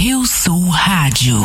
Eu Sou Rádio.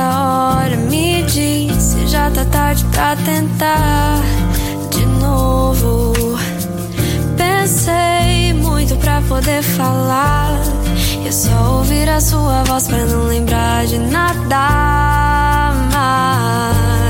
a hora me disse já tá tarde pra tentar de novo. Pensei muito pra poder falar. Eu é só ouvir a sua voz pra não lembrar de nada mais.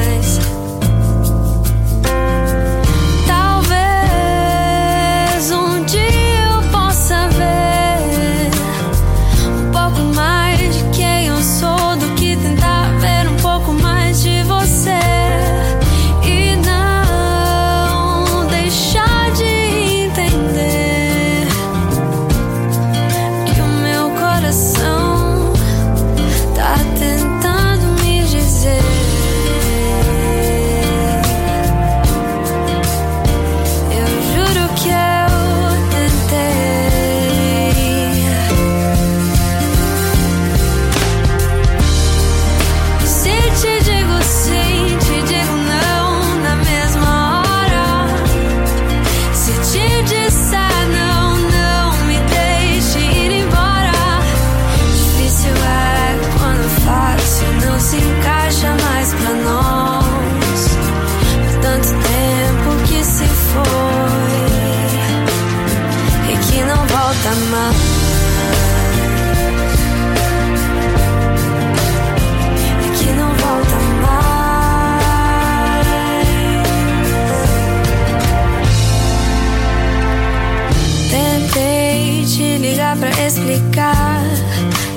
Explicar.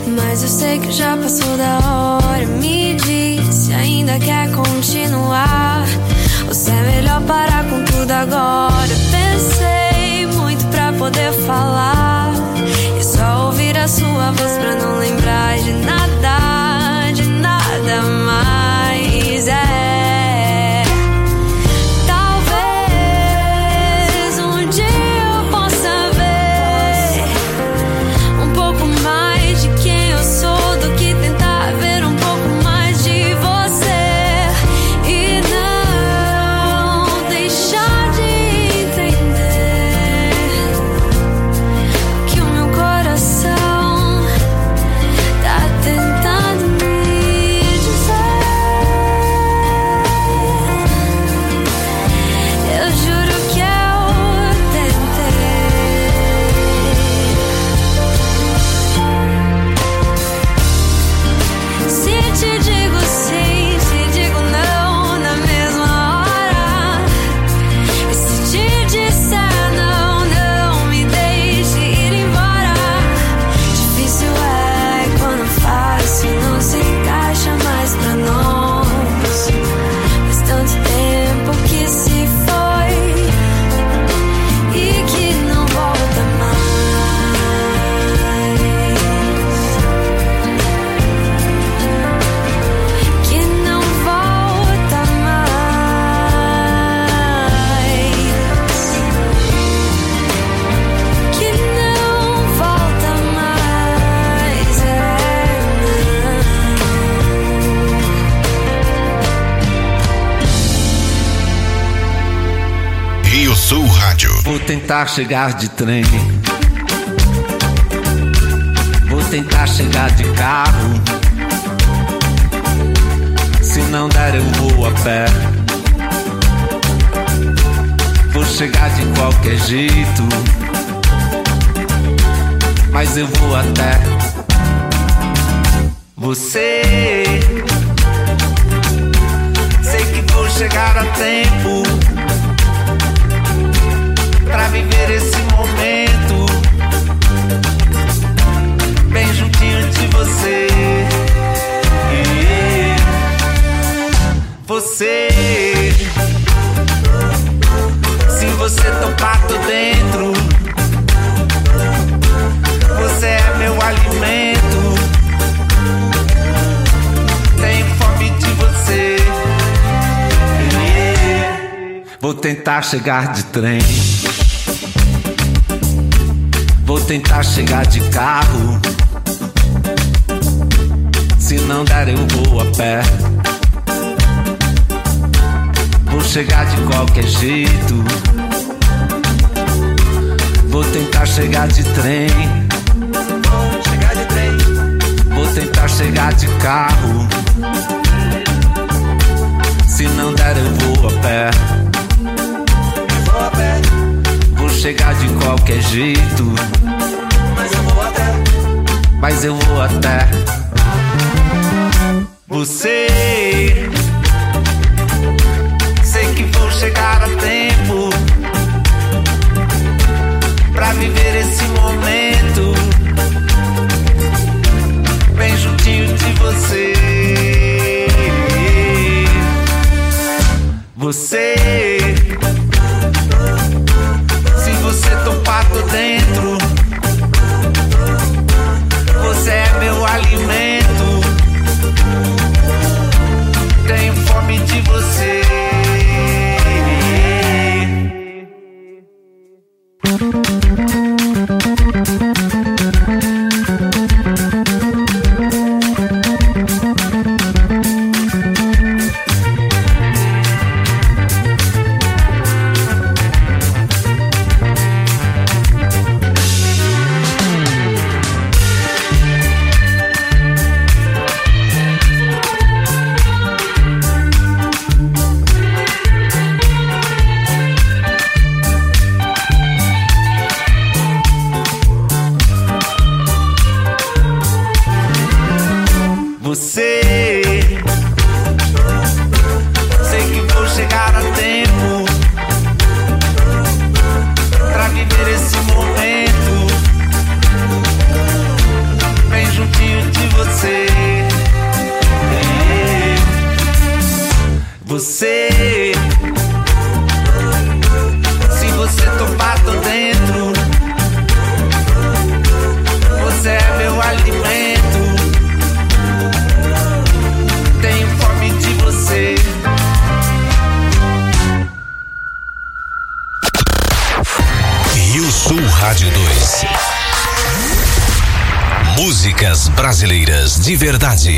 Mas eu sei que já passou da hora. Me diz se ainda quer continuar. Ou se é melhor parar com tudo agora. Eu pensei muito pra poder falar. E só ouvir a sua voz pra não lembrar de nada, tentar chegar de trem. Vou tentar chegar de carro. Se não der, eu vou a pé. Vou chegar de qualquer jeito. Mas eu vou até você. Sei que vou chegar a tempo pra viver esse momento bem juntinho de você. Você, se você topar, tô dentro. Você é meu alimento. Tenho fome de você. Vou tentar chegar de trem. Vou tentar chegar de carro. Se não der, eu vou a pé. Vou chegar de qualquer jeito. Vou tentar chegar de trem. Vou chegar de trem. Vou tentar chegar de carro. Se não der, eu vou a pé. Vou a pé. Vou chegar de qualquer jeito. Mas eu vou até. Você. Sei que vou chegar a tempo. Pra viver esse momento. Bem juntinho de você. Você. Se você topar, tô dentro. Você é meu alimento. Tenho fome de você. De verdade.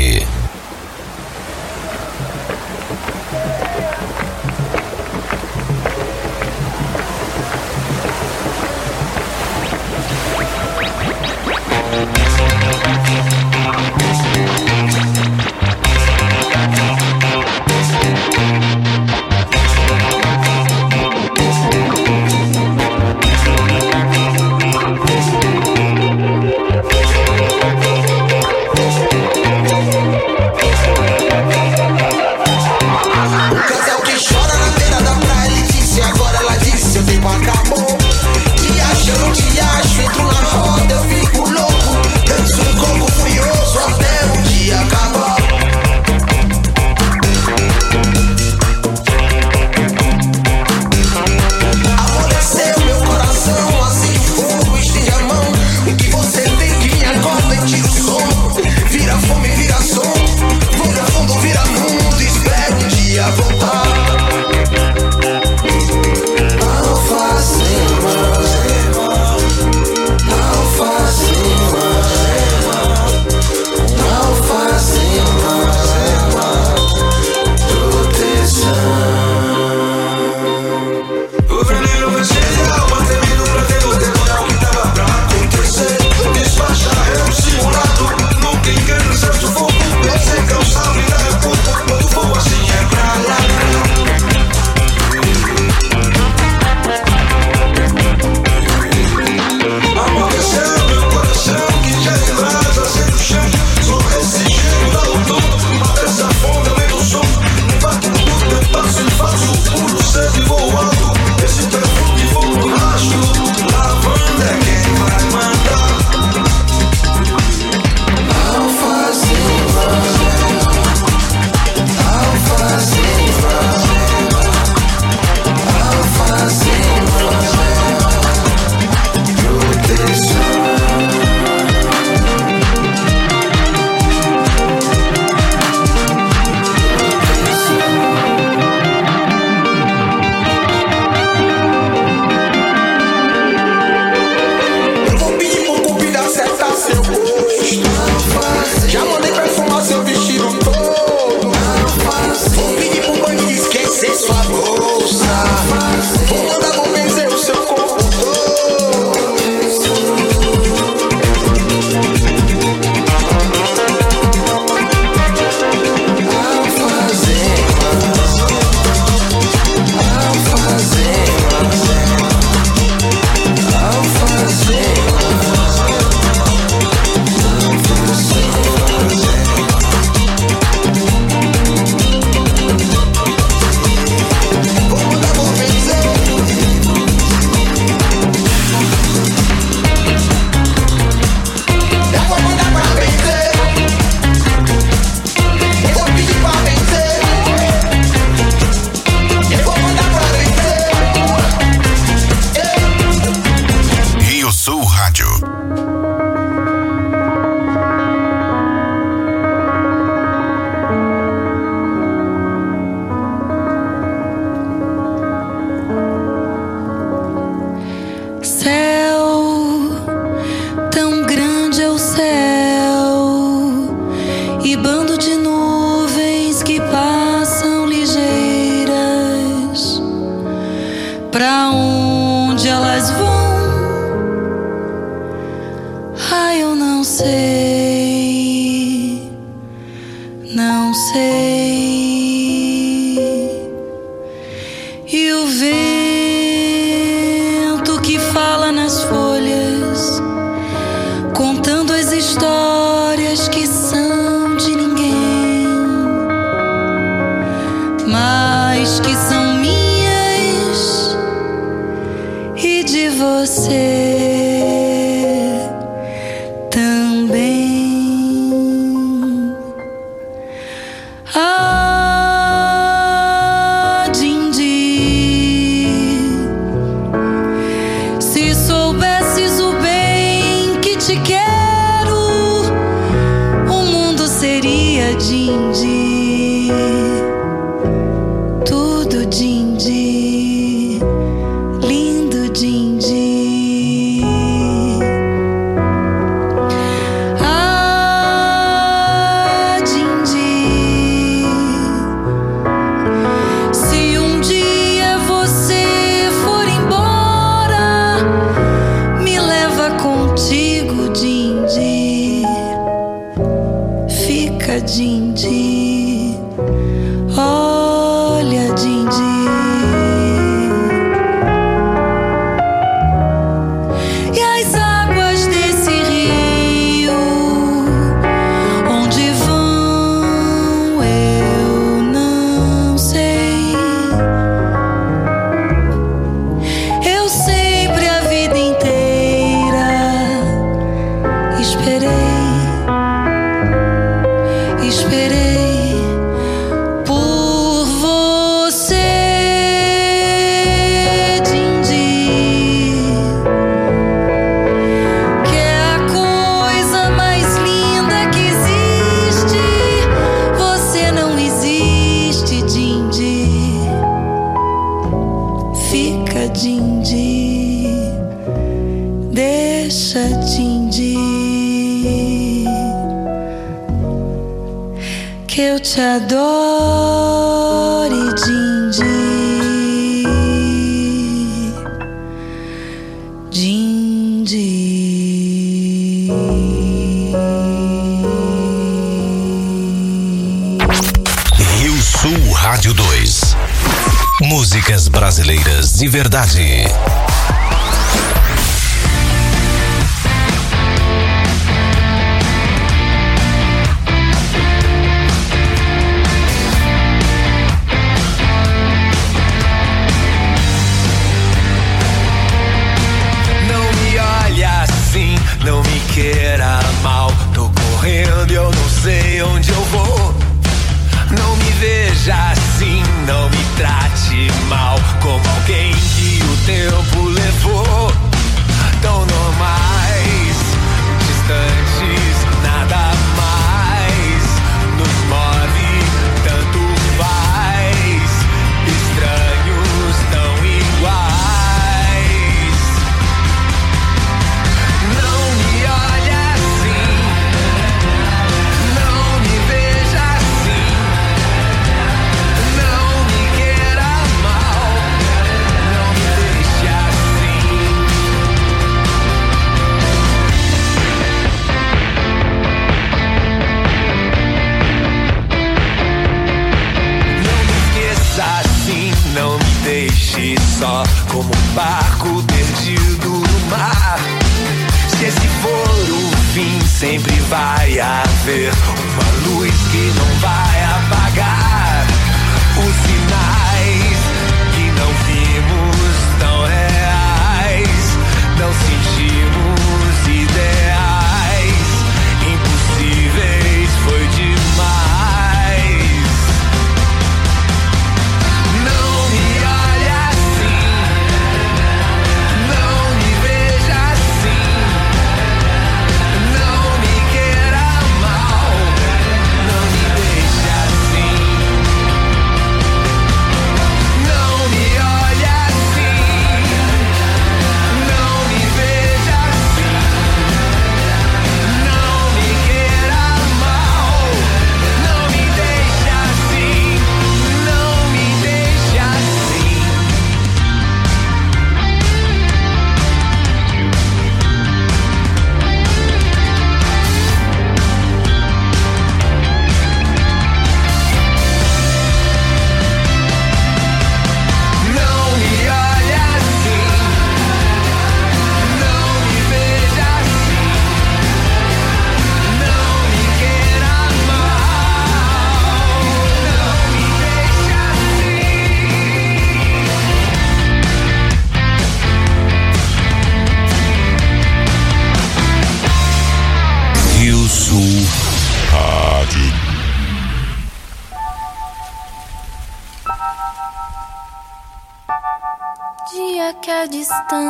say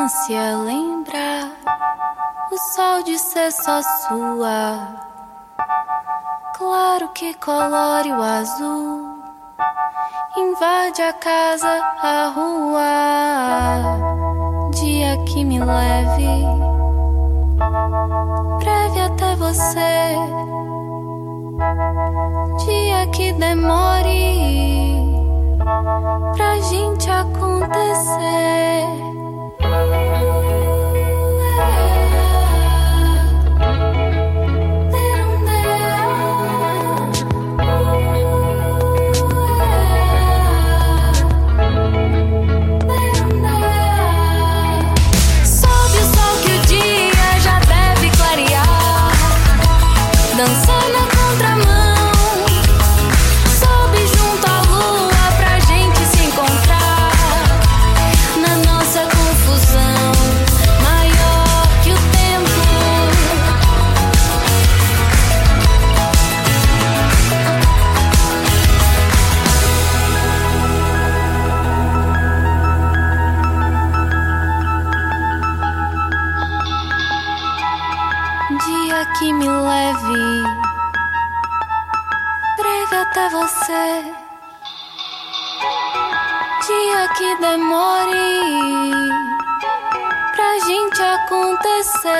infância lembrar o sol de ser só sua. Claro que colore o azul, invade a casa, a rua. Dia que me leve, breve até você. Dia que demore pra gente acontecer. Música você. Dia que demore pra gente acontecer.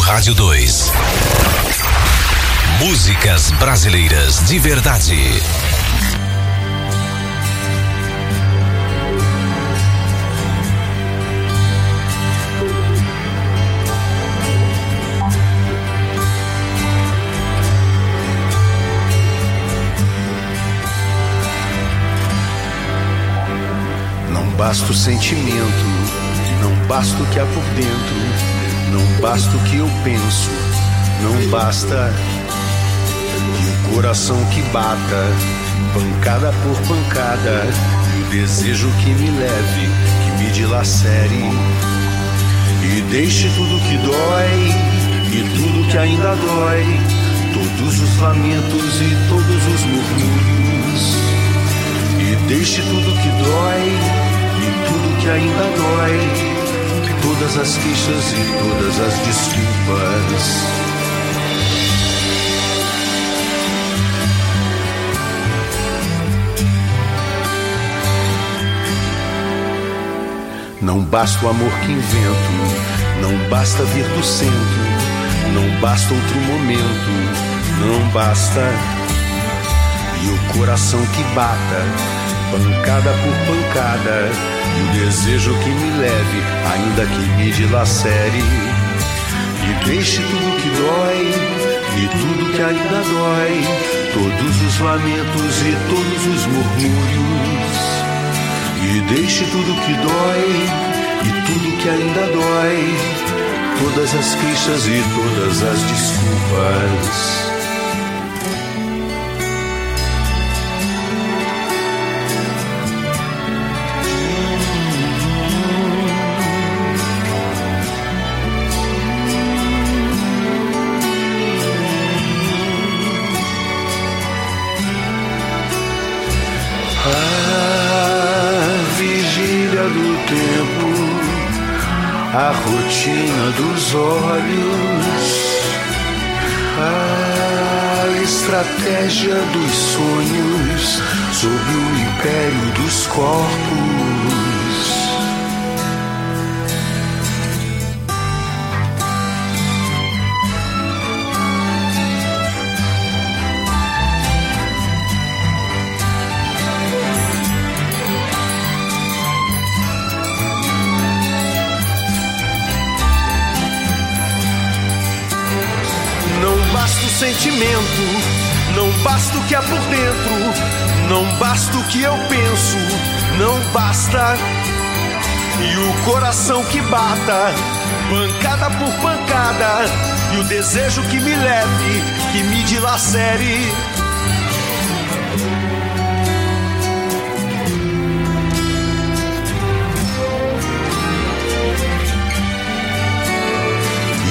Rádio 2. Músicas brasileiras de verdade. Não basta o sentimento, não basta o que há por dentro. Não basta o que eu penso, não basta e o coração que bata, pancada por pancada, e o desejo que me leve, que me dilacere. E deixe tudo que dói e tudo que ainda dói, todos os lamentos e todos os murmúrios, e deixe tudo que dói e tudo que ainda dói todas as queixas e todas as desculpas. Não basta o amor que invento, não basta vir do centro, não basta outro momento, não basta. E o coração que bata, pancada por pancada, e o desejo que me leve, ainda que me dilacere. E deixe tudo que dói, e tudo que ainda dói. Todos os lamentos e todos os murmúrios. E deixe tudo que dói e tudo que ainda dói, todas as queixas e todas as desculpas. A rotina dos olhos, a estratégia dos sonhos sob o império dos corpos. Sentimento. Não basta o que há por dentro, não basta o que eu penso, não basta. E o coração que bata, pancada por pancada, e o desejo que me leve, que me dilacere.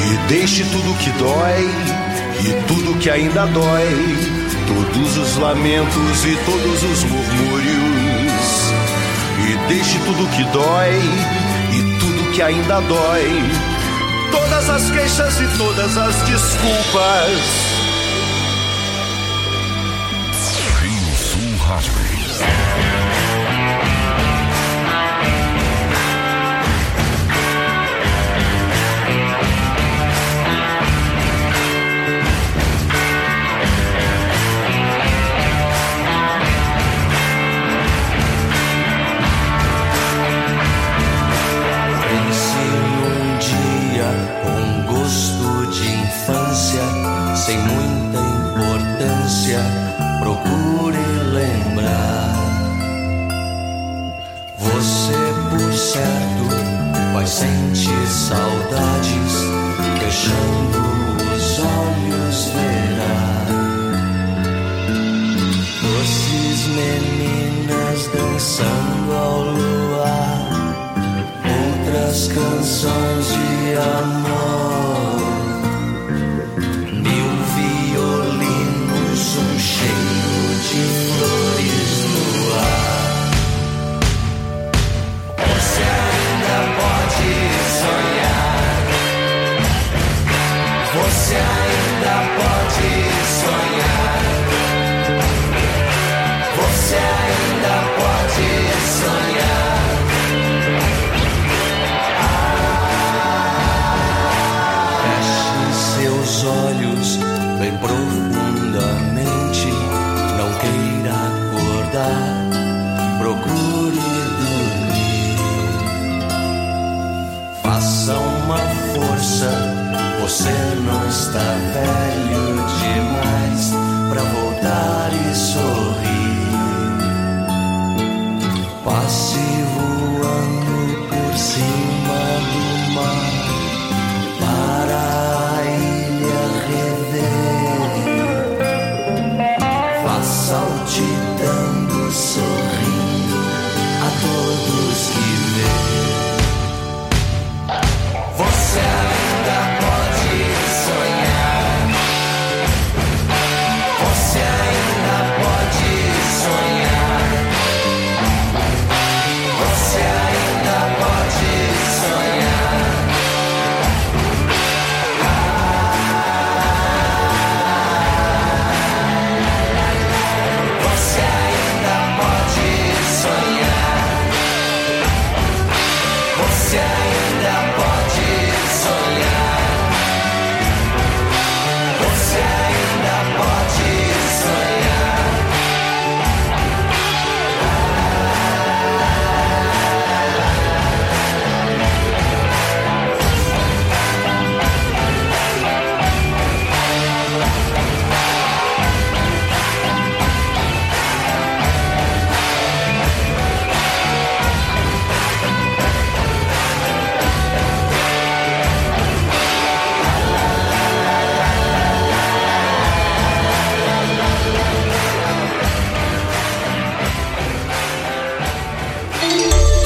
E deixe tudo que dói e tudo que ainda dói, todos os lamentos e todos os murmúrios. E deixe tudo que dói e tudo que ainda dói, todas as queixas e todas as desculpas.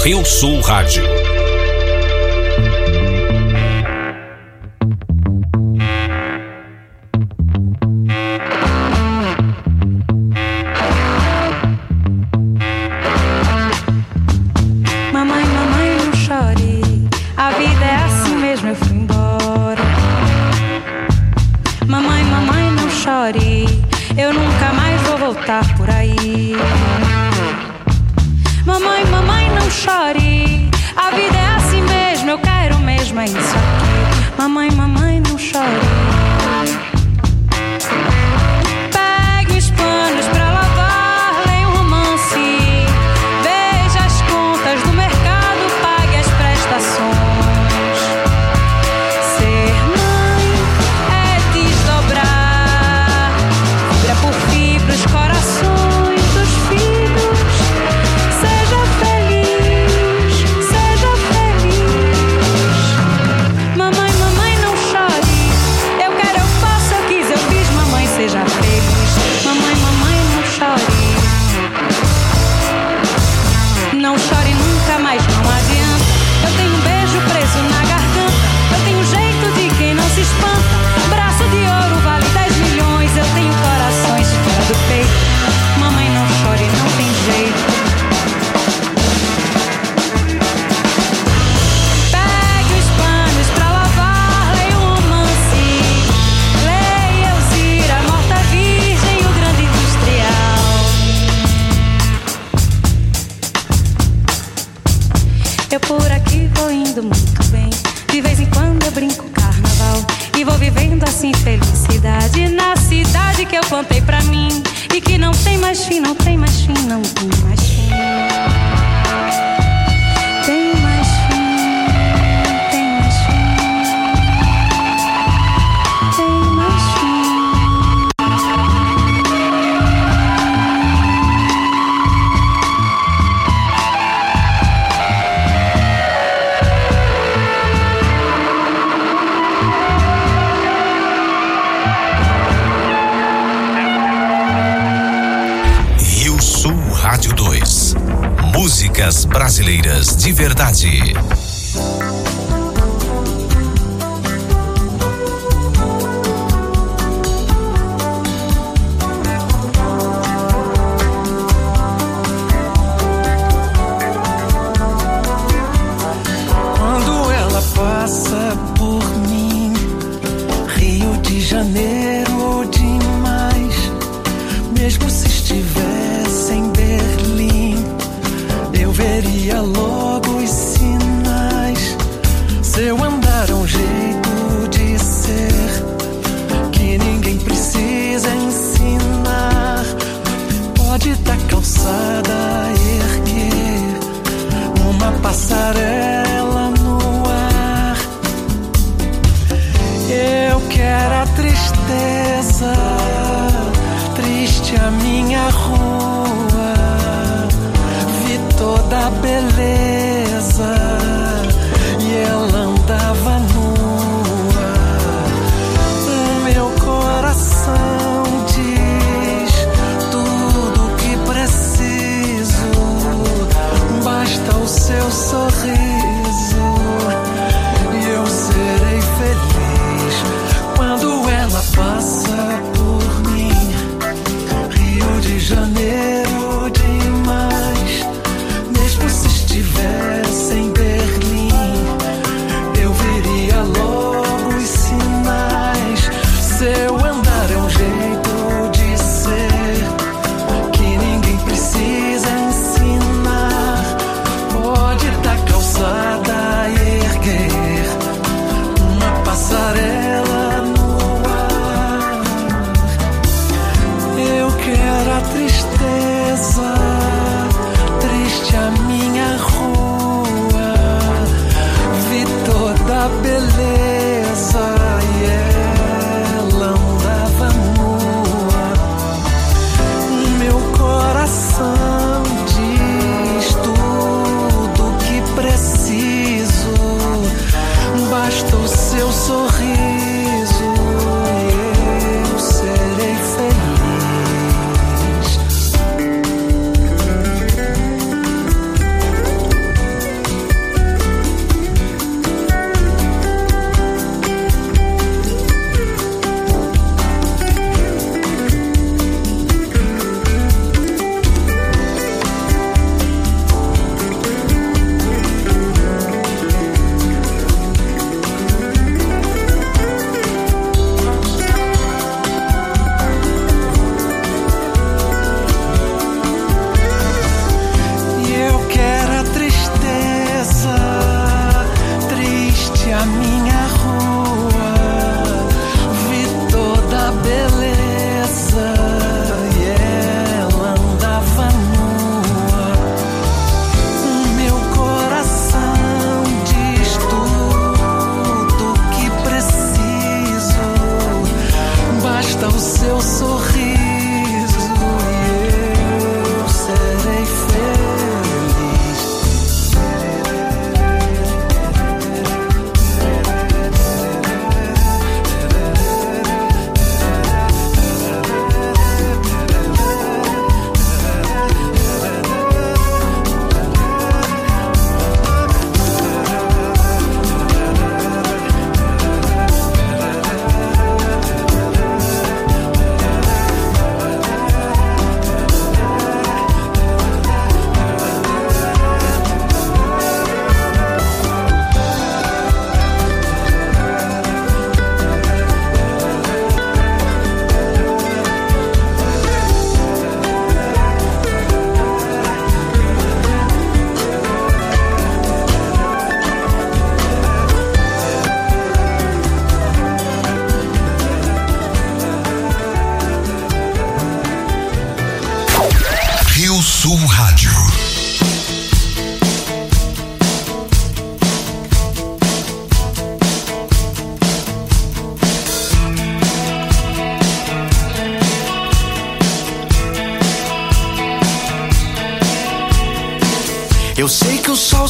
Rio Sul Rádio.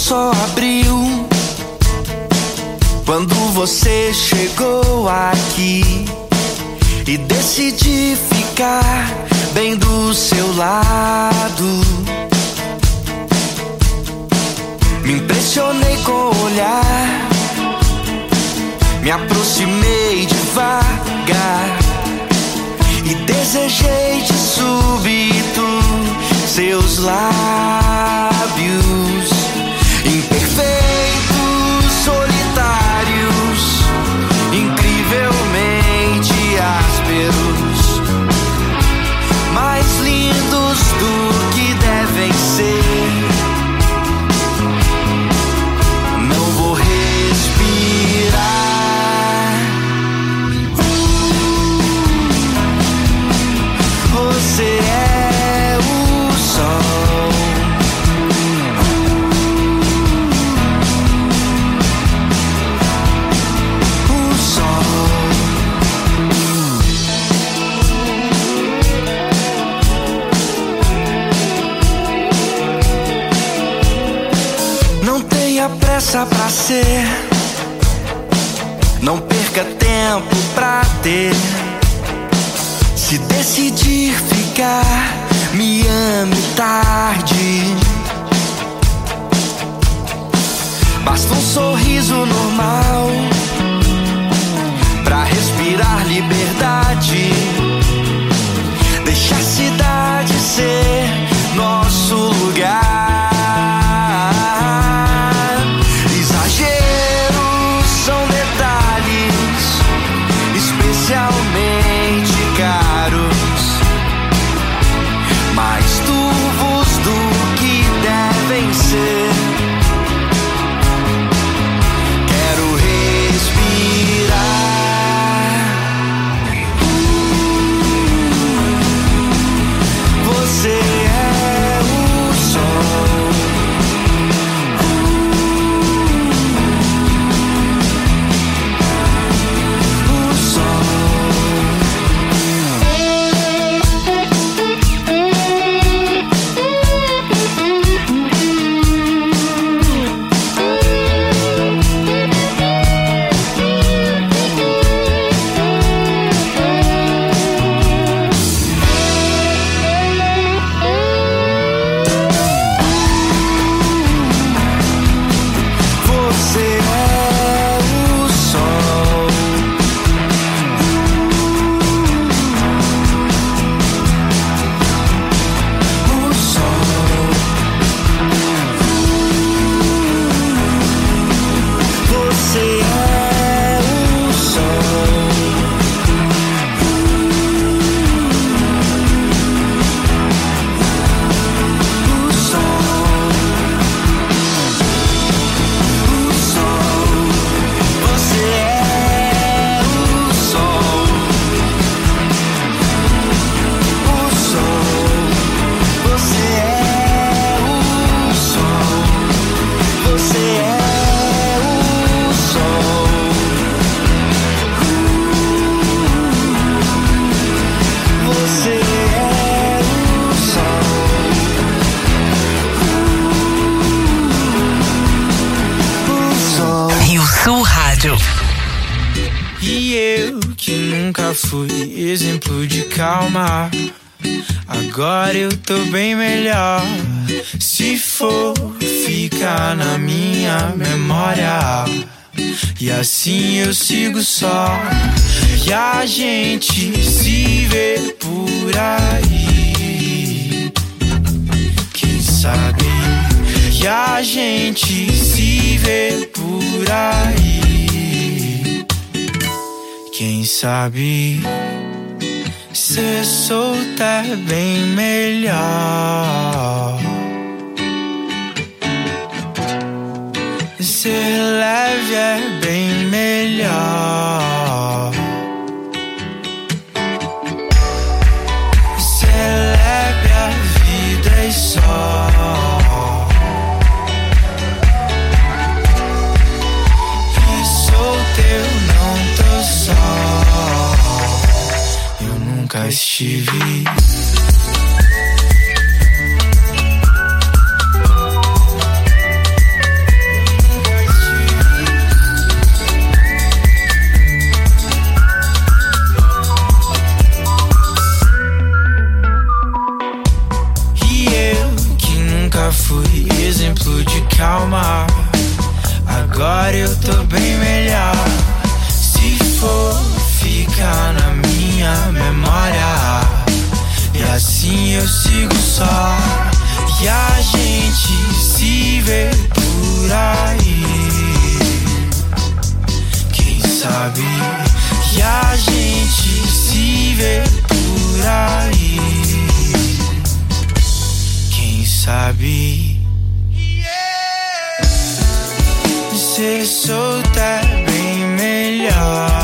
Só abriu quando você chegou aqui e decidi ficar bem do seu lado. Me impressionei com o olhar, me aproximei devagar e desejei de súbito seus lábios que pra ser. Não perca tempo pra ter. Se decidir ficar, me ame tarde. Basta um sorriso normal pra respirar liberdade. Deixa a cidade ser nosso lugar. Exemplo de calma. Agora eu tô bem melhor. Se for ficar na minha memória. E assim eu sigo só. E a gente se vê por aí. Quem sabe? E a gente se vê por aí. Quem sabe? Ser solta é bem melhor. Ser leve é bem melhor. nunca estive. E eu que nunca fui exemplo de calma. Agora eu tô bem melhor. Se for ficar na memória, e assim eu sigo só. E a gente se vê por aí. Quem sabe? E a gente se vê por aí. Quem sabe? Ser solta é bem melhor.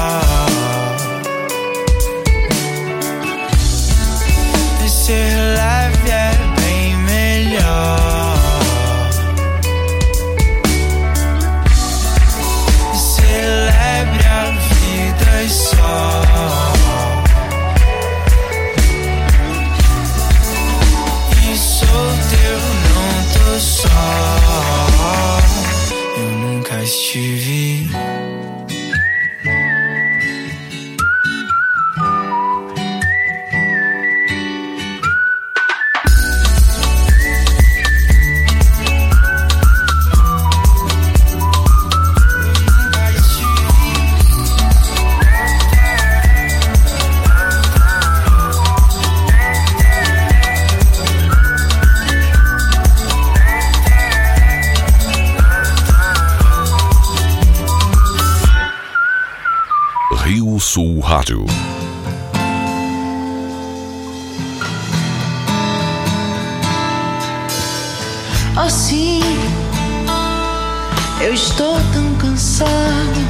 Estou tão cansado,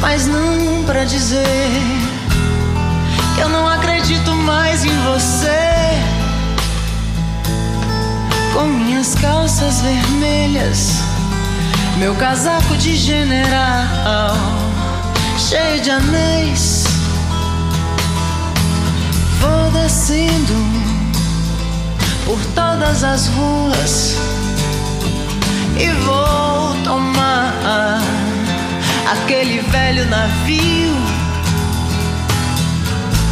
mas não pra dizer que eu não acredito mais em você. Com minhas calças vermelhas, meu casaco de general, cheio de anéis, vou descendo por todas as ruas e vou tomar aquele velho navio.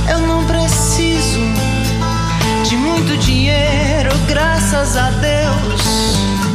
Eu não preciso de muito dinheiro, graças a Deus.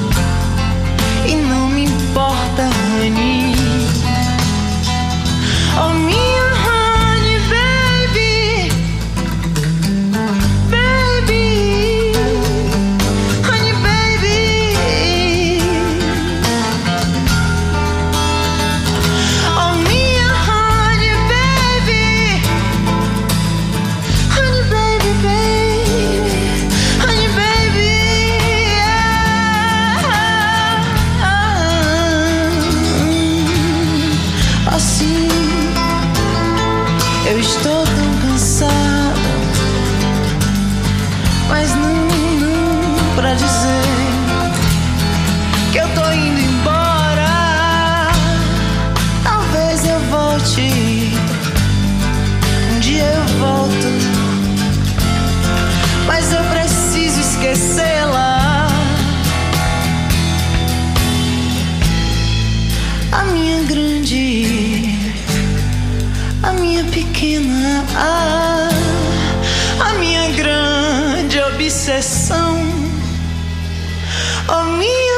Oh, minha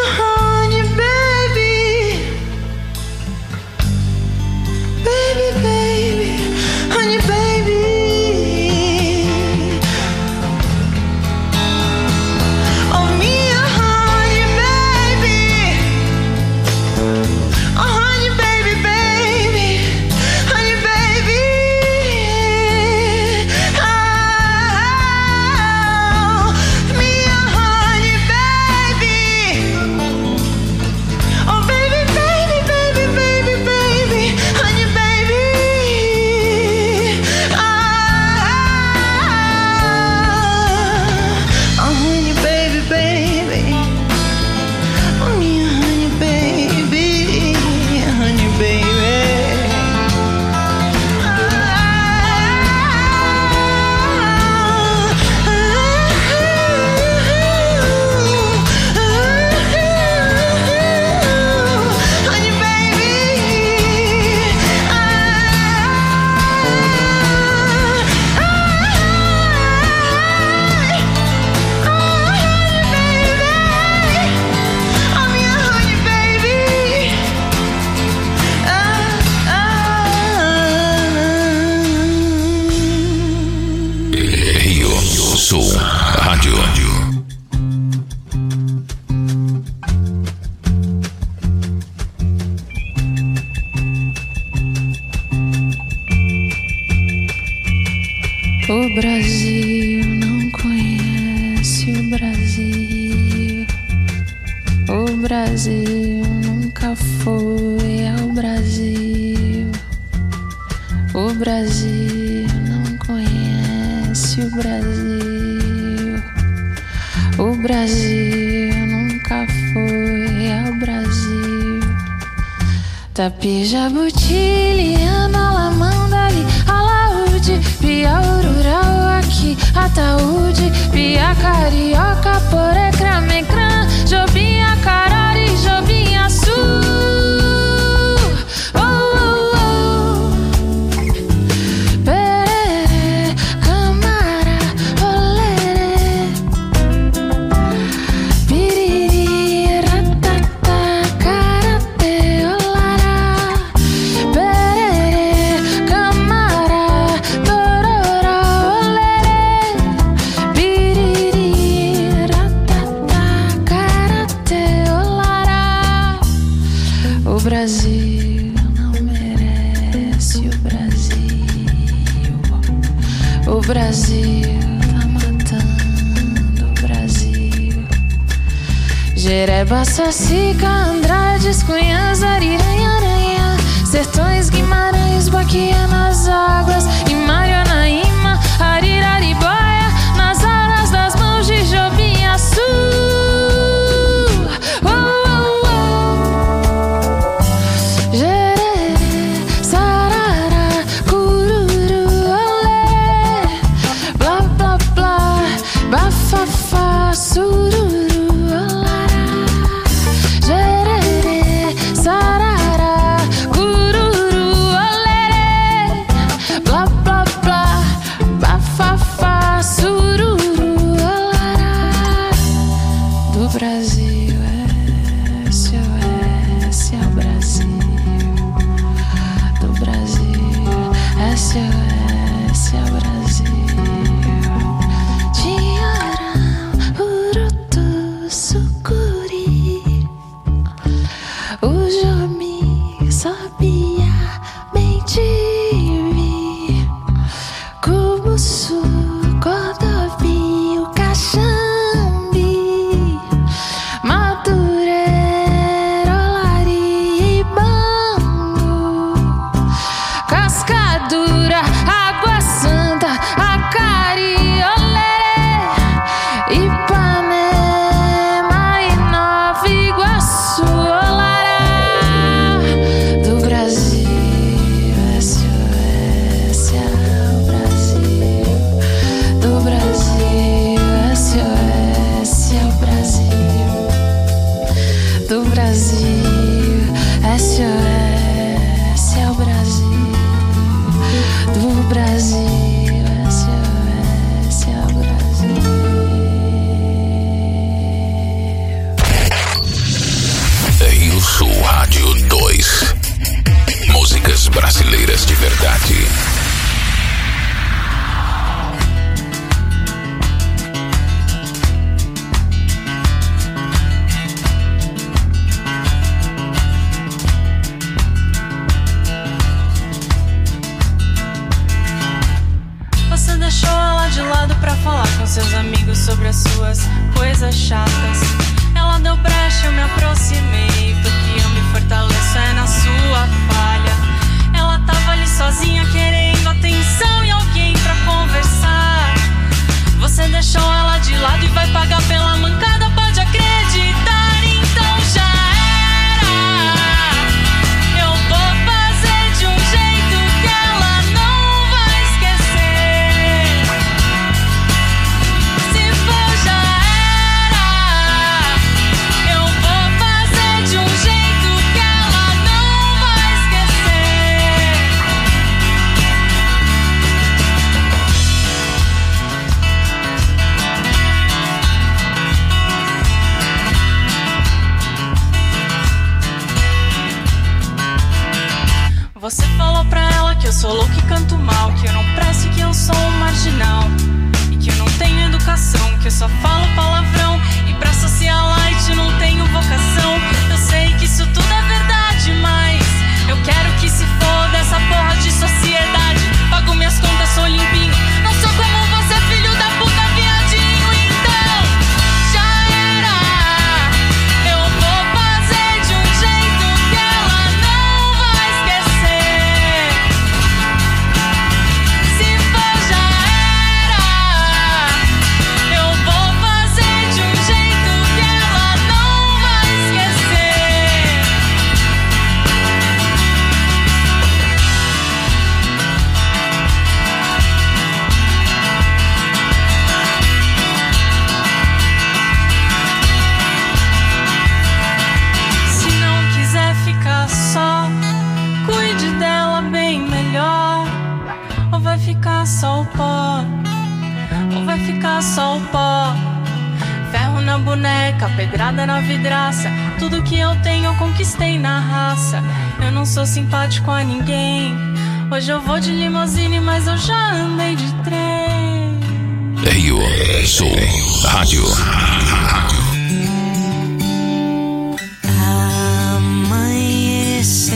Amanheceu,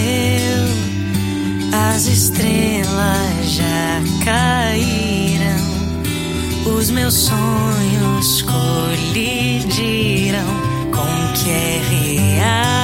as estrelas já caíram, os meus sonhos colidiram com o que é real.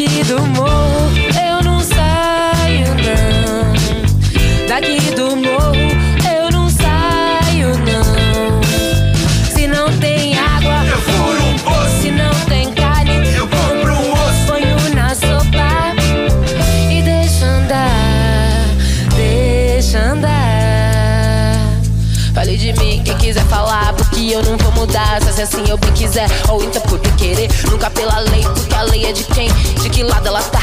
daqui do morro eu não saio, não. Daqui do morro eu não saio, não. Se não tem água, eu furo um poço. Se não tem carne, eu compro um osso. Ponho na sopa e deixa andar, deixa andar. Fale de mim quem quiser falar, porque eu não vou mudar. Só se assim eu bem quiser, ou então por me querer. Nunca pela lei baleia de quem? De que lado ela tá?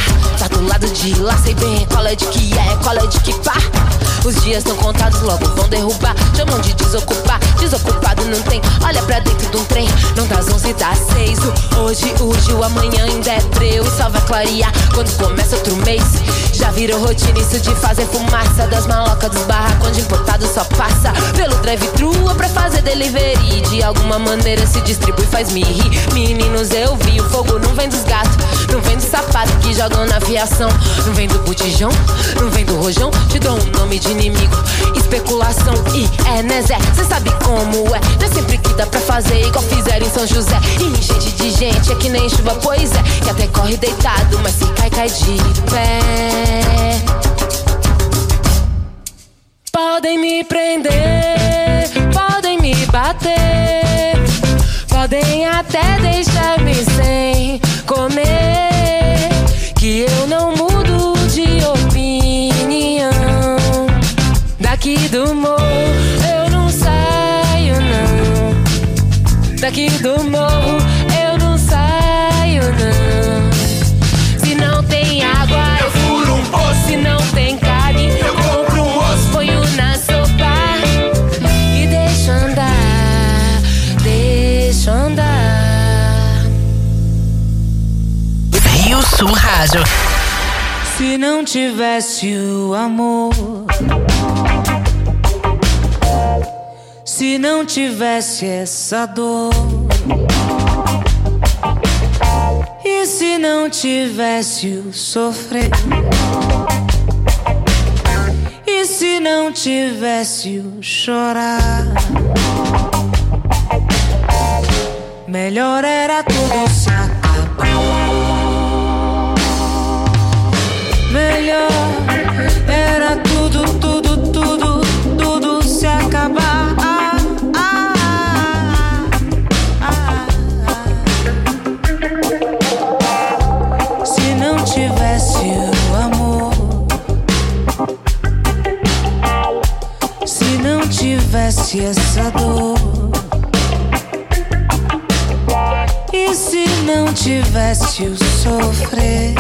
do lado de lá. Sei bem cola é de que é, cola é de que pá. Os dias estão contados, logo vão derrubar. Chamam de desocupar, desocupado não tem. Olha pra dentro de um trem, não das 11 das 6. Hoje urge, o amanhã ainda é breu. E só vai clarear quando começa outro mês. Já virou rotina isso de fazer fumaça das malocas dos barracões de importado só passa pelo drive-thru ou pra fazer delivery. De alguma maneira se distribui, faz me rir. Meninos, eu vi, o fogo não vem dos gatos, não vem dos sapatos que jogam na via aviação, não vem do botijão, não vem do rojão. Te dou um nome de inimigo, especulação e é né Zé? Cê sabe como é, não é sempre que dá pra fazer igual fizeram em São José. E enchente de gente é que nem chuva, pois é, que até corre deitado, mas se cai, cai de pé. Podem me prender, podem me bater, podem até deixar-me sem comer. Sul Rádio. Se não tivesse o amor, se não tivesse essa dor, e se não tivesse o sofrer, e se não tivesse o chorar, melhor era tudo se Melhor era tudo, tudo, tudo, tudo se acabar. Ah, ah, ah. Se não tivesse o amor, se não tivesse essa dor, e se não tivesse o sofrer.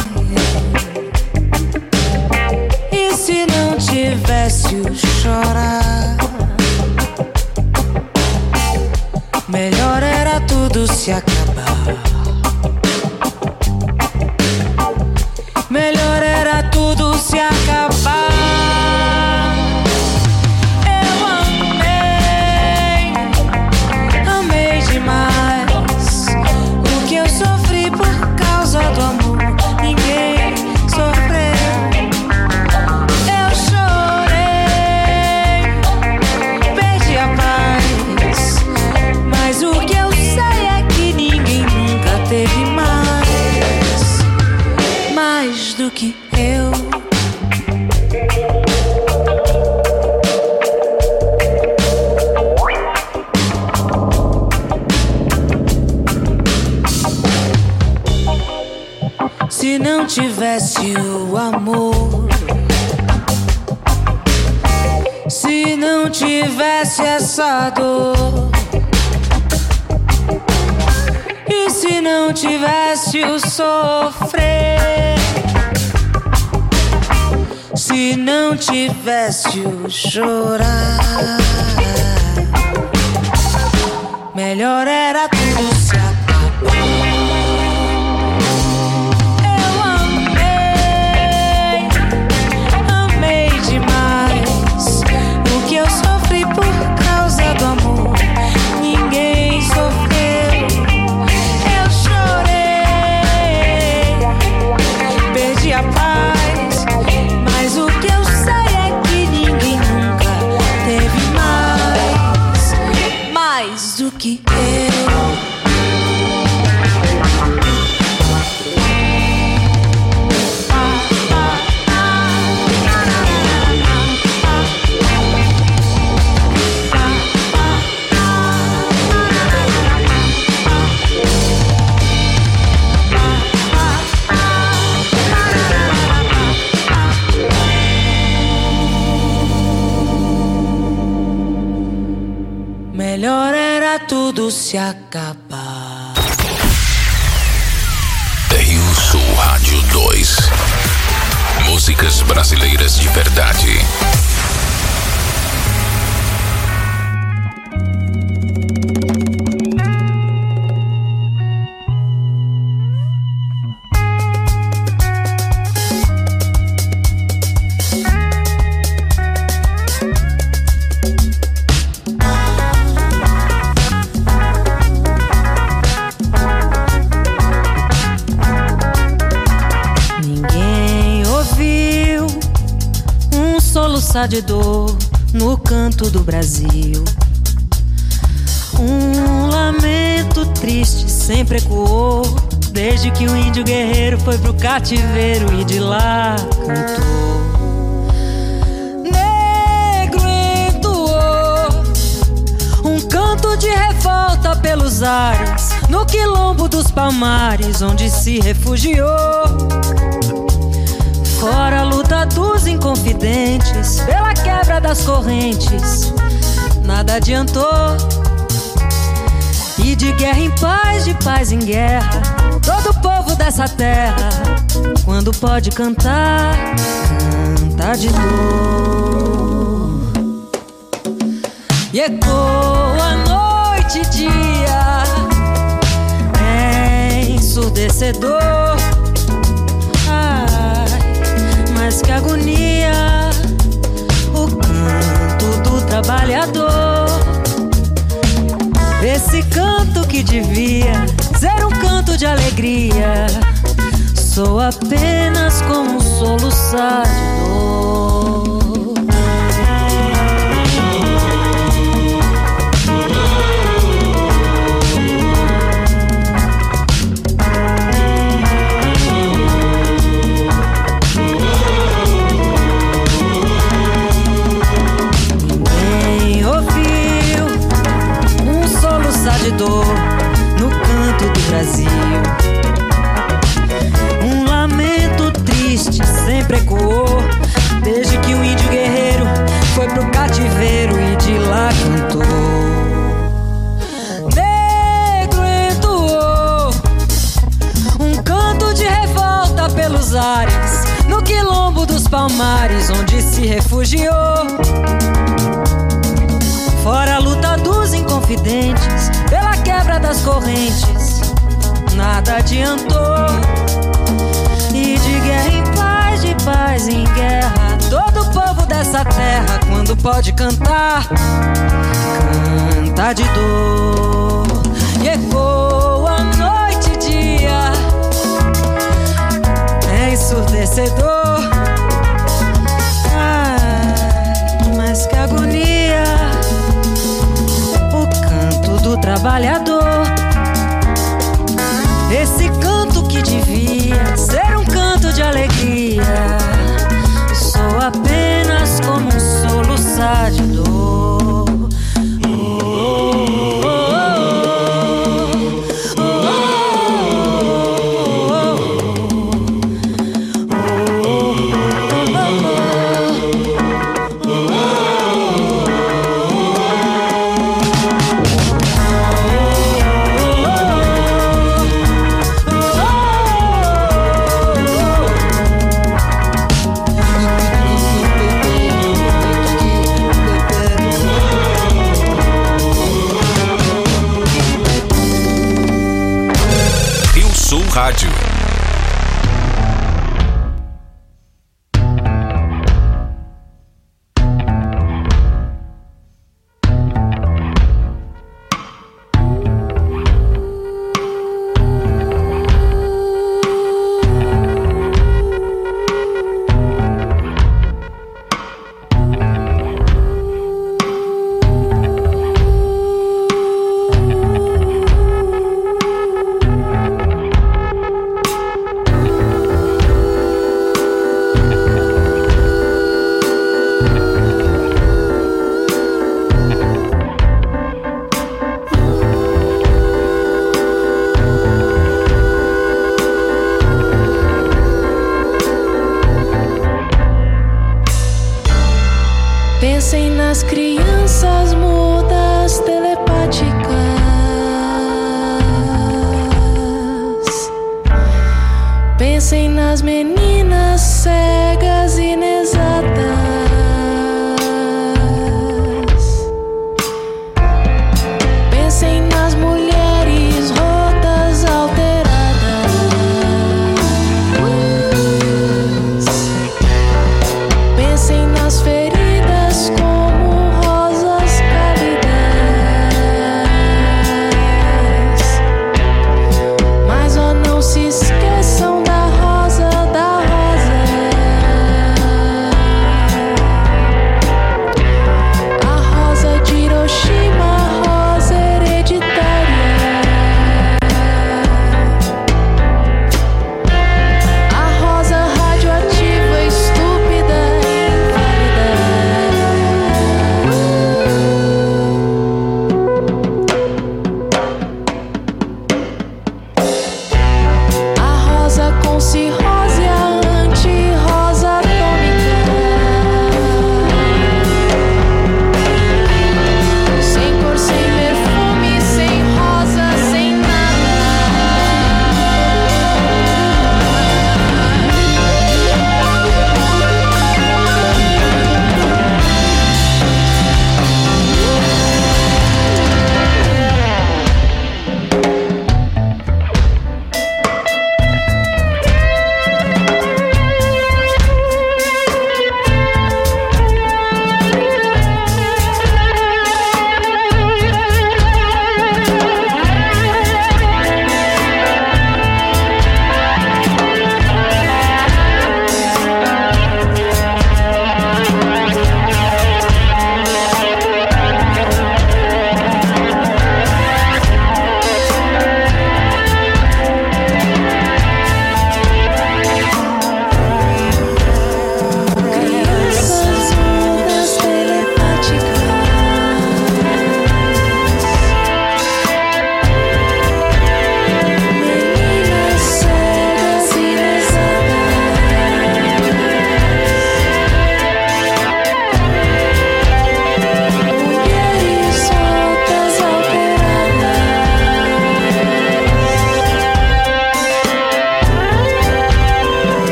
Tivesse o chorar? Melhor era tudo se acabar. Melhor era tudo se acabar. Tivesse o amor, se não tivesse essa dor, e se não tivesse o sofrer, se não tivesse o chorar, melhor era tudo se se acabar. Rio Sul Rádio 2. Músicas brasileiras de verdade. De dor no canto do Brasil. Um lamento triste sempre ecoou desde que o índio guerreiro foi pro cativeiro e de lá cantou. Negro entoou um canto de revolta pelos ares no quilombo dos palmares onde se refugiou. Fora a luta dos inconfidentes pela quebra das correntes, nada adiantou. E de guerra em paz, de paz em guerra, todo povo dessa terra, quando pode cantar, canta de dor. E ecoa noite e dia, é ensurdecedor. Que agonia, o canto do trabalhador. Esse canto que devia ser um canto de alegria, sou apenas como um soluçar de dor no canto do Brasil. Um lamento triste sempre ecoou desde que o índio guerreiro foi pro cativeiro e de lá cantou. Negro entoou um canto de revolta pelos ares no quilombo dos palmares onde se refugiou. Das correntes, nada adiantou. E de guerra em paz, de paz em guerra, todo povo dessa terra, quando pode cantar, canta de dor. E ecoa noite e dia, é ensurdecedor. Ai, mas que agonia o do trabalhador. Soluçar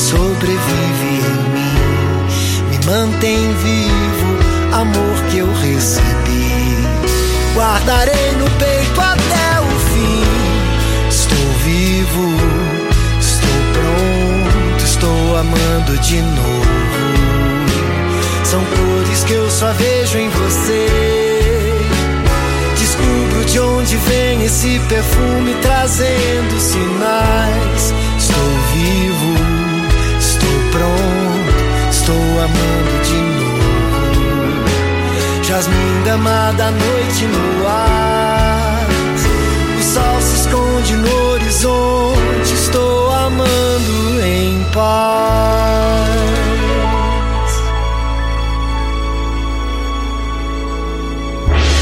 sobrevive em mim, me mantém vivo, amor que eu recebi. Guardarei no peito até o fim. Estou vivo, estou pronto, estou amando de novo. São cores que eu só vejo em você. Descubro de onde vem esse perfume trazendo sinais. Estou vivo pronto, estou amando de novo. Jasmim damada à noite no ar. O sol se esconde no horizonte, estou amando em paz.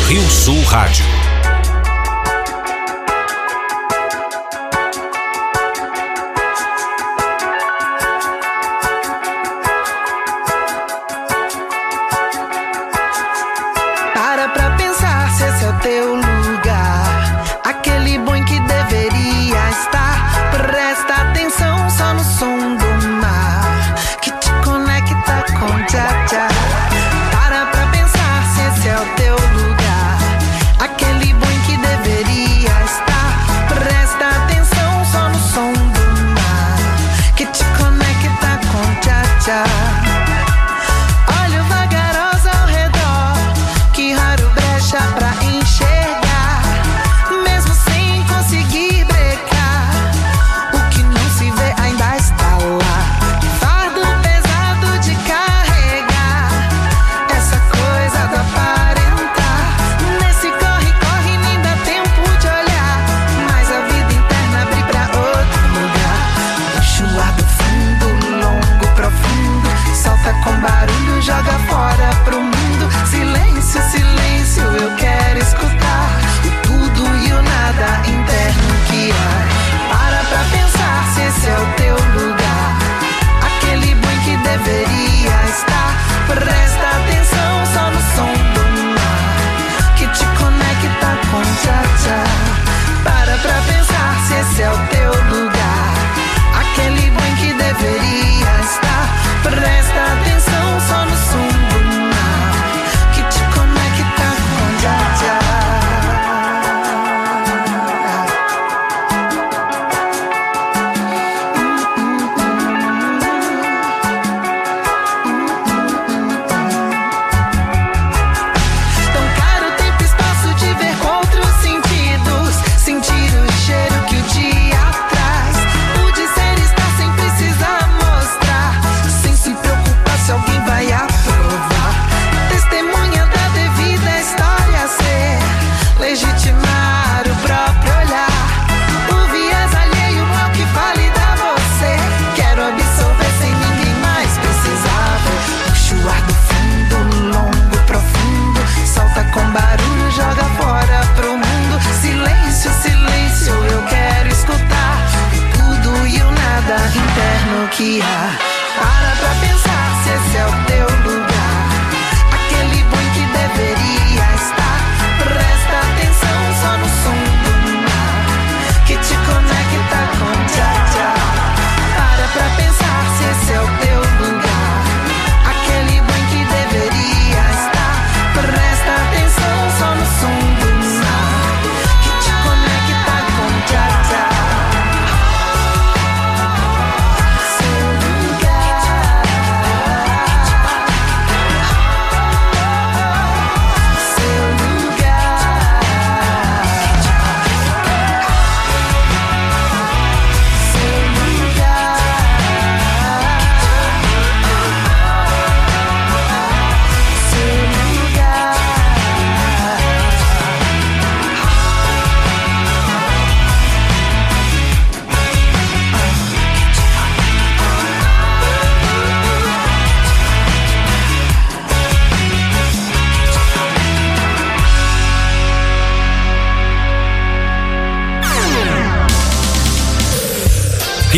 Rio Sul Rádio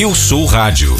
Rio Sul Rádio.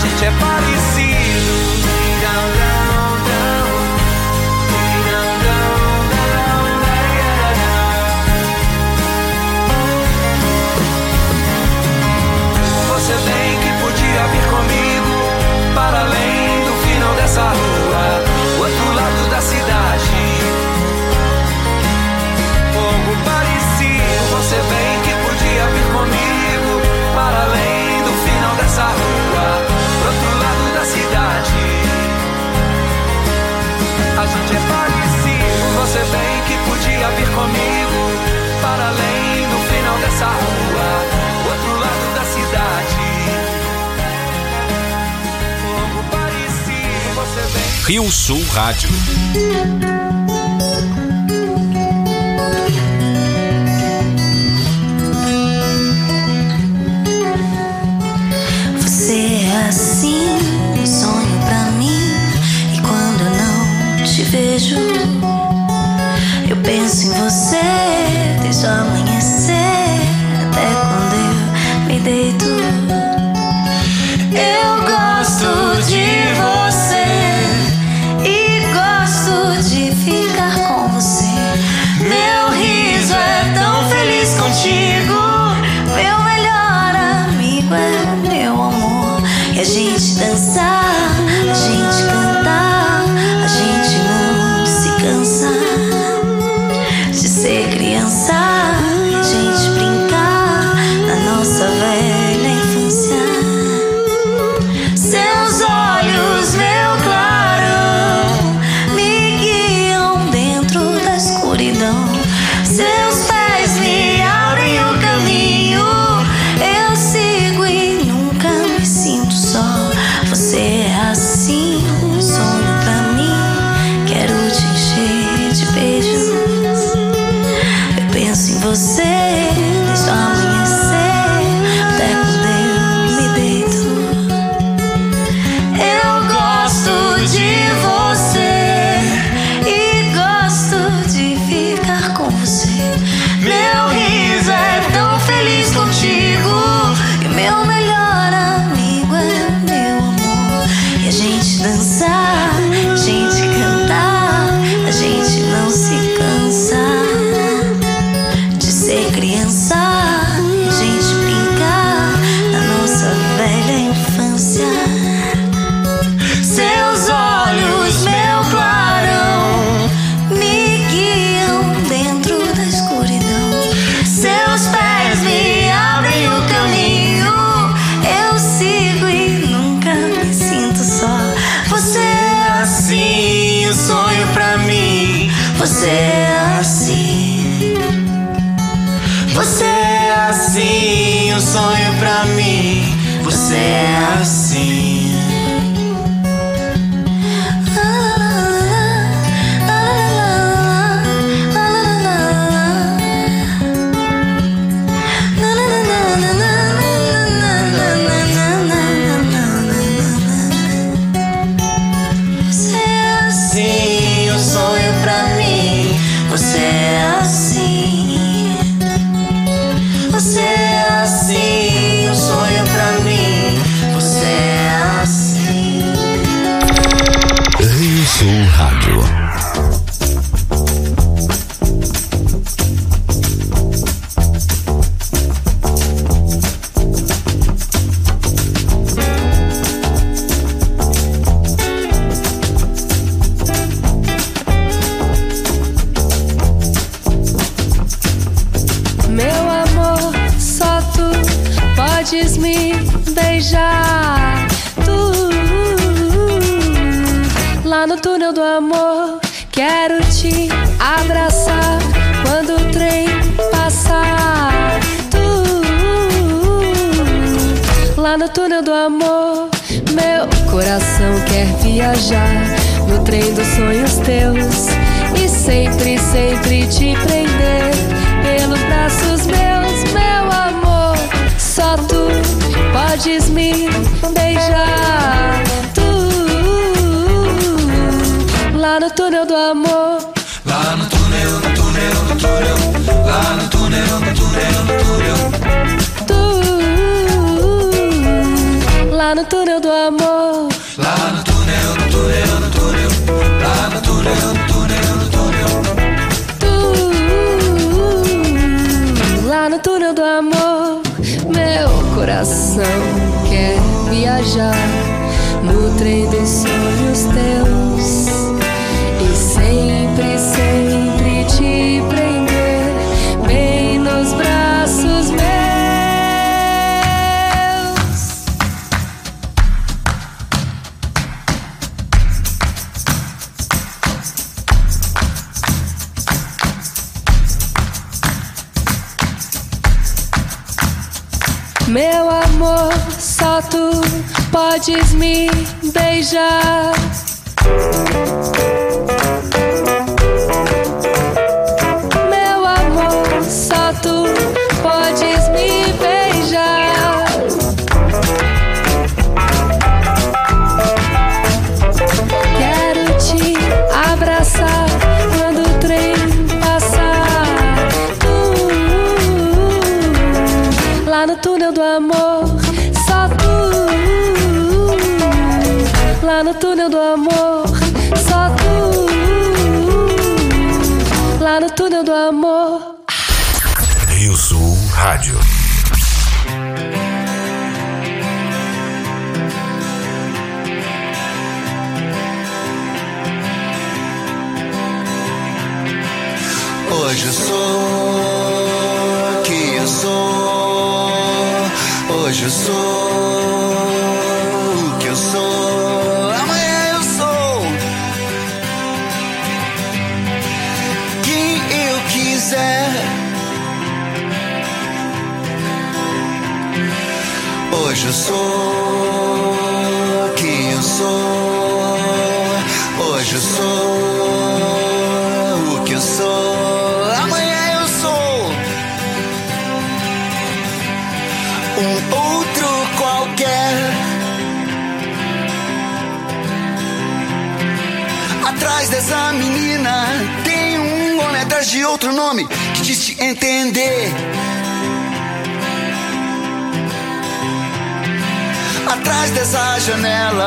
A gente é Rio Sul Rádio.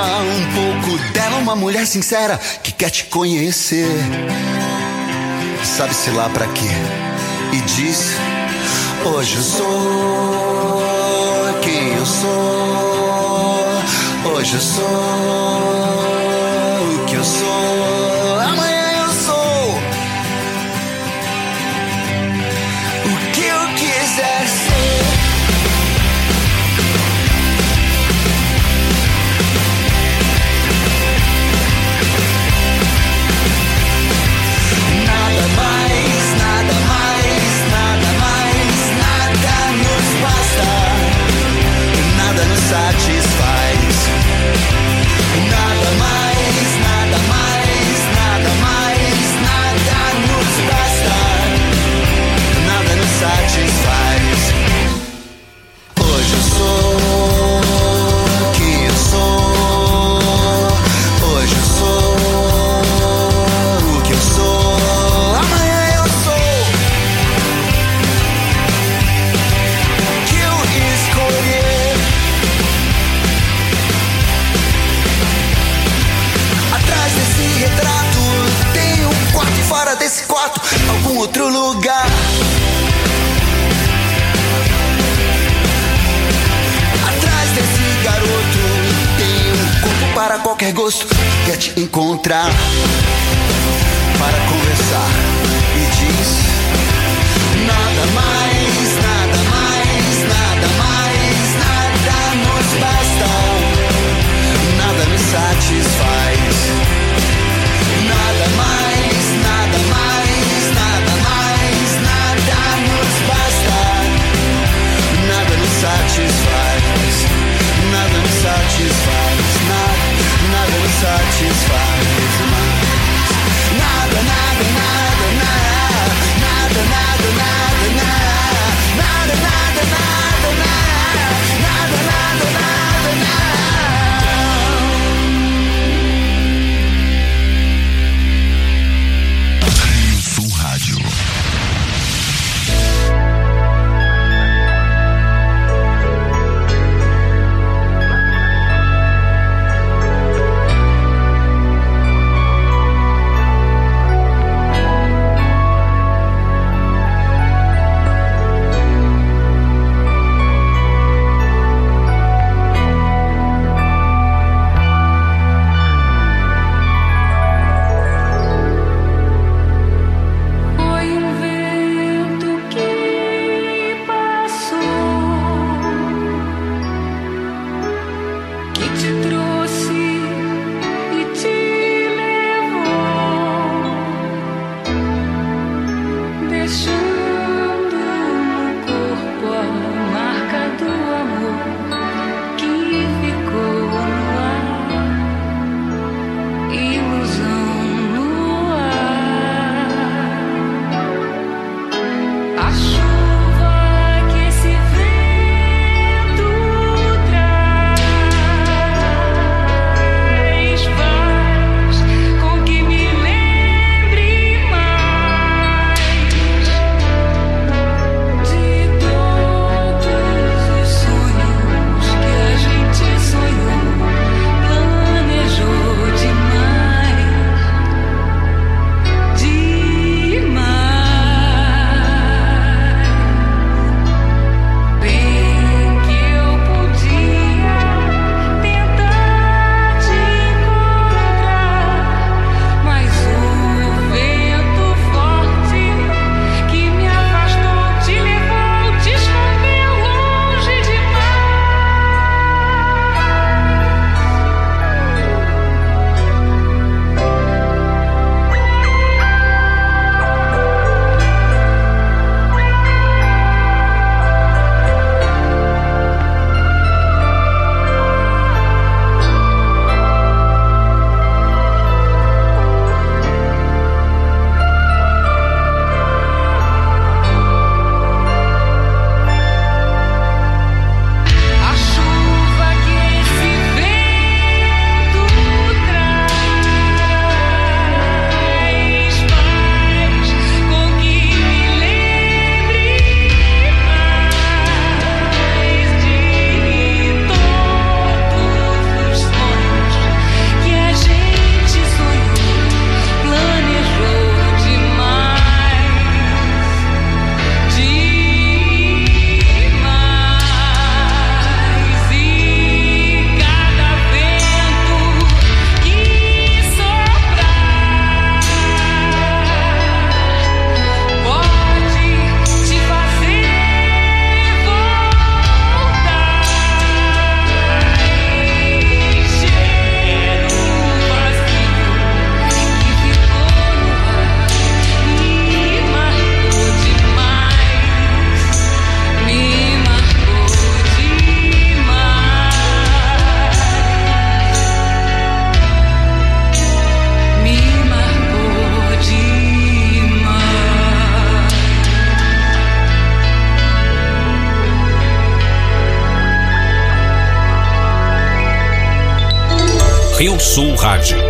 um pouco dela, uma mulher sincera que quer te conhecer. Sabe-se lá para quê? E diz: Hoje eu sou quem eu sou. Hoje eu sou qualquer gosto quer te encontrar. Rio Sul Rádio.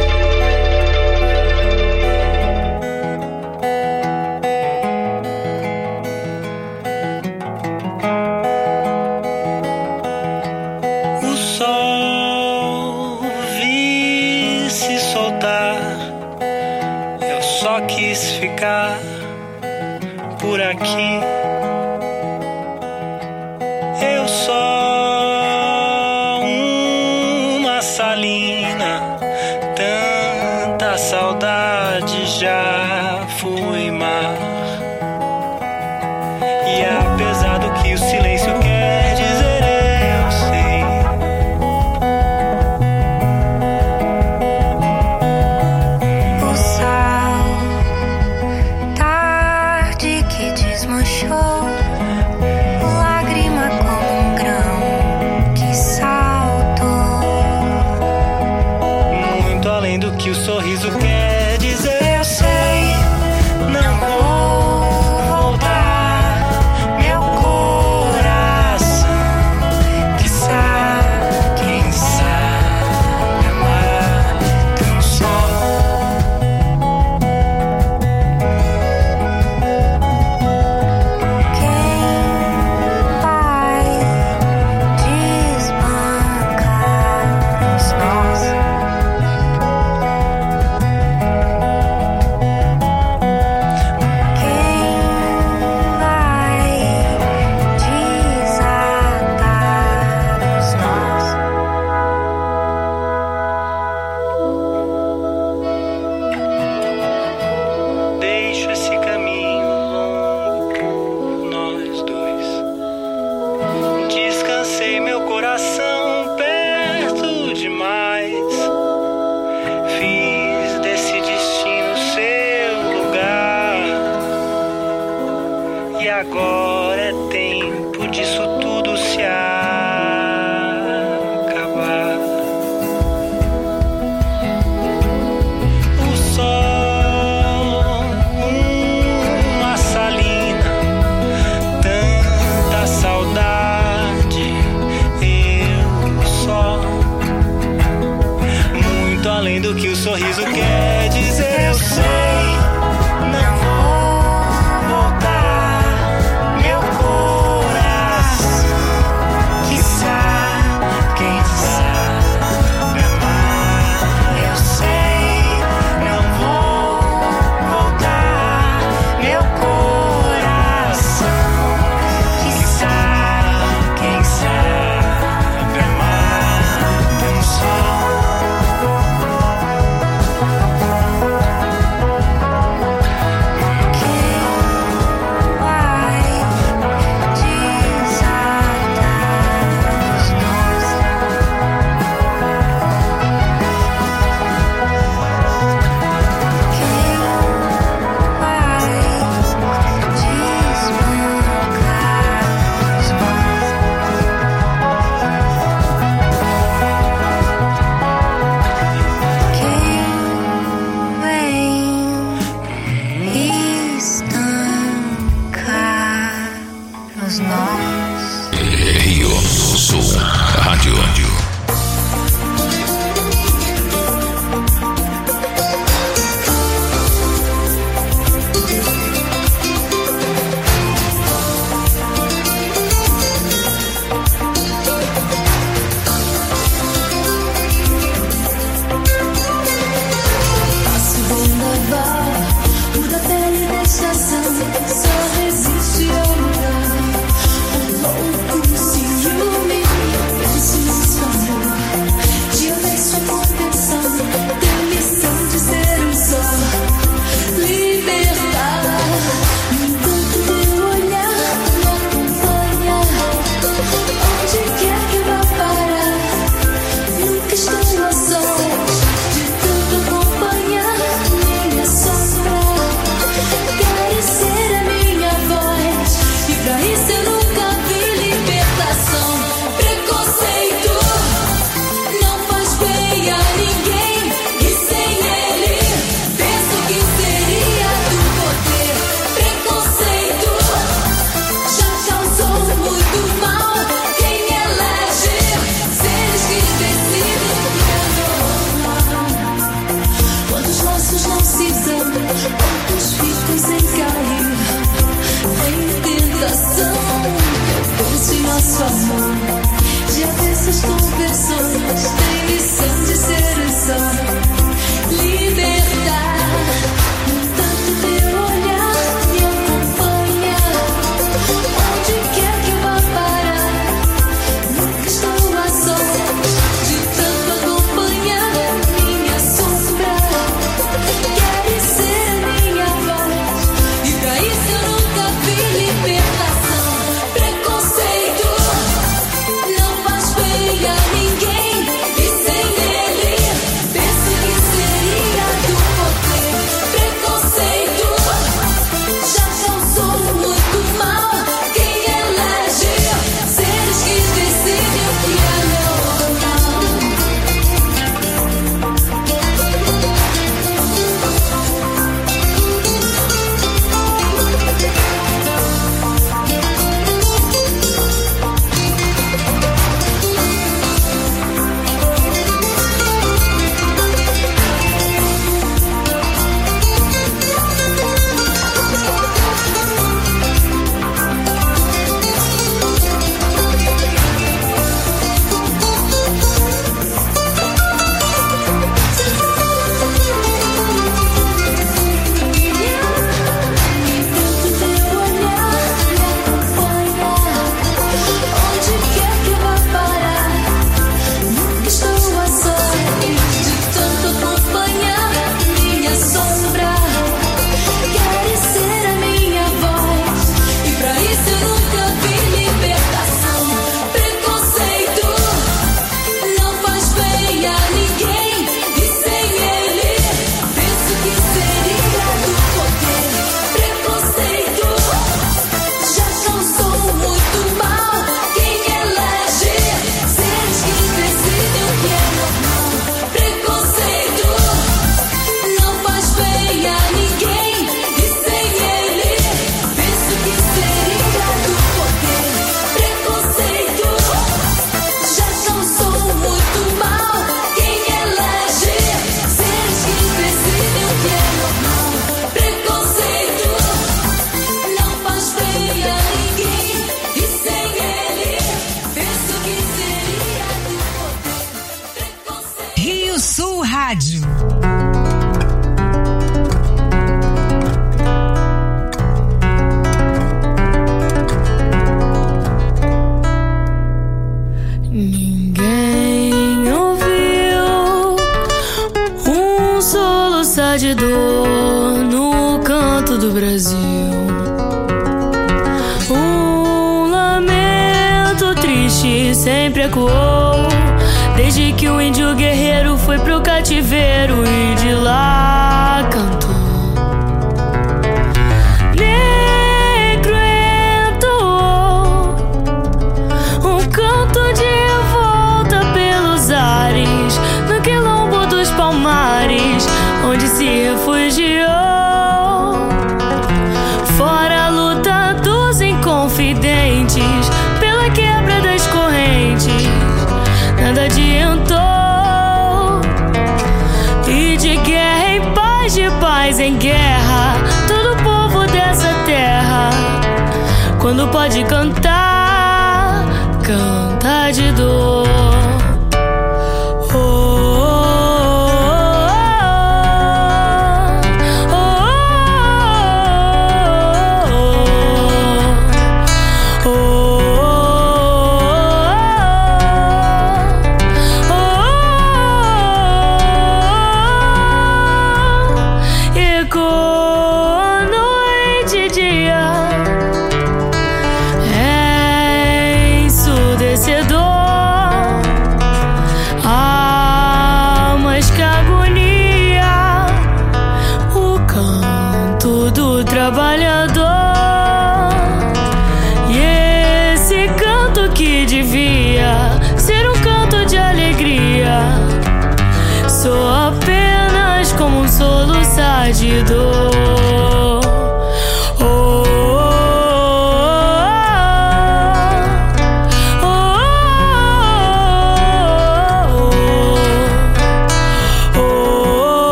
Soluçar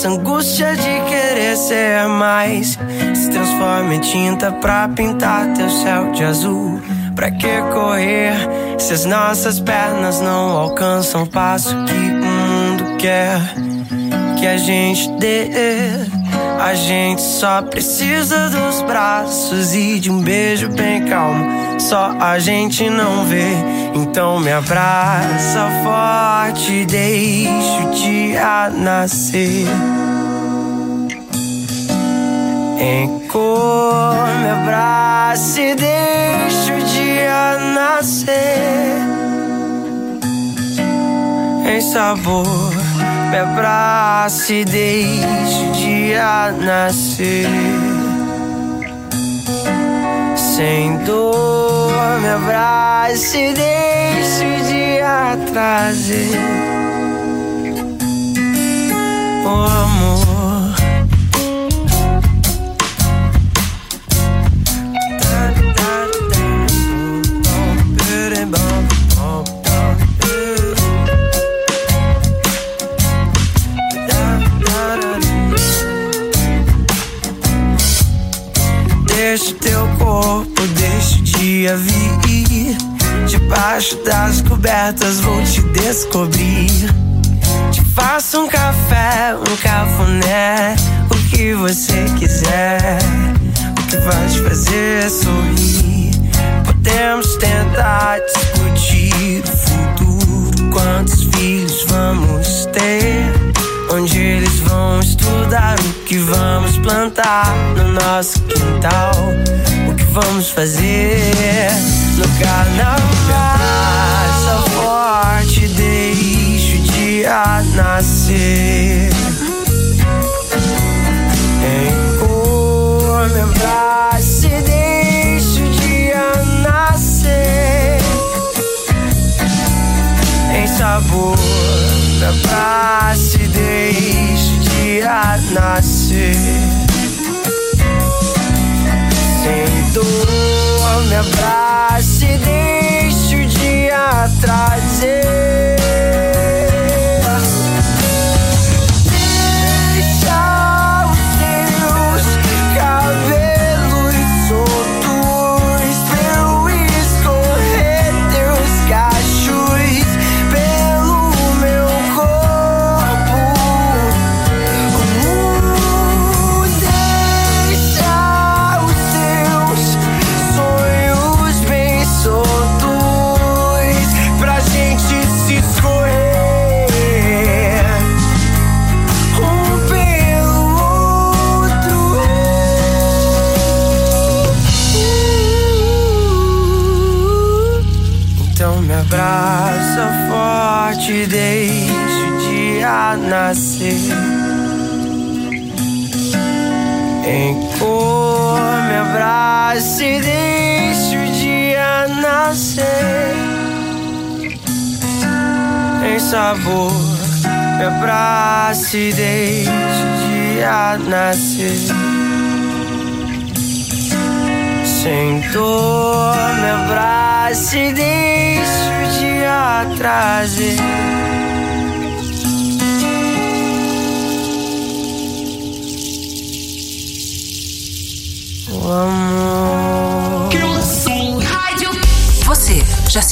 dessa angústia de querer ser mais se transforma em tinta pra pintar teu céu de azul. Pra que correr se as nossas pernas não alcançam o passo que o mundo quer que a gente dê? A gente só precisa dos braços e de um beijo bem calmo. Só a gente não vê. Então me abraça forte, deixa o dia nascer. Em cor, me abraça e deixa o dia nascer. Em sabor, me abraça e deixa dia nascer. Sem dor, me abraça e deixa o dia trazer. O amor. Das cobertas vou te descobrir. Te faço um café, um cafuné, o que você quiser. O que vai te fazer sorrir. Podemos tentar discutir o futuro. Quantos filhos vamos ter? Onde eles vão estudar? O que vamos plantar no nosso quintal? O que vamos fazer no carnaval? dia nasci em cor lembrar se deixa o dia nascer em sabor da paz se o dia nascer. Sem dor meu abrace e deixe o dia trazer.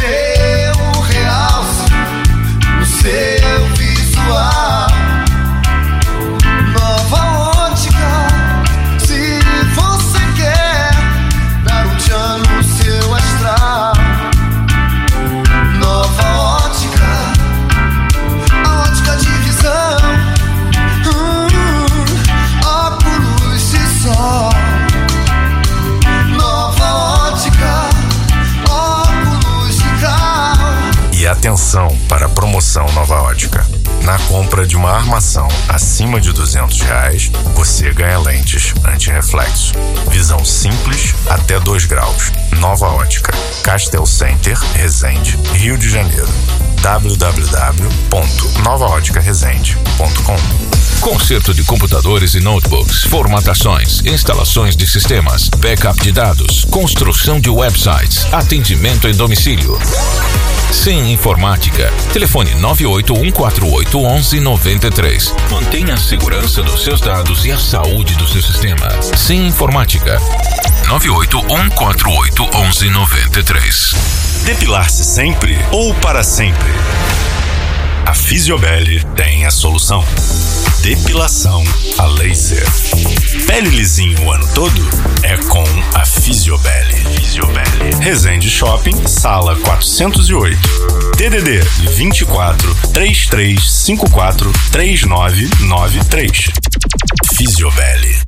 Um realce no seu visual. Atenção para a promoção Nova Ótica. Na compra de uma armação acima de 200 reais, você ganha lentes anti-reflexo. Visão simples até 2 graus. Nova Ótica. Castel Center, Resende, Rio de Janeiro. www.novaóticaresende.com Conserto de computadores e notebooks, formatações, instalações de sistemas, backup de dados, construção de websites, atendimento em domicílio. Sim Informática. Telefone 981481193. Mantenha a segurança dos seus dados e a saúde do seu sistema. Sim Informática. 981481193. Depilar-se sempre ou para sempre? A Fisiobel tem a solução. Depilação a laser. Pele lisinho o ano todo? É com a Fisiobel. Fisiobel. Resende Shopping, sala 408. DDD 24 3354 3993. Fisiobel.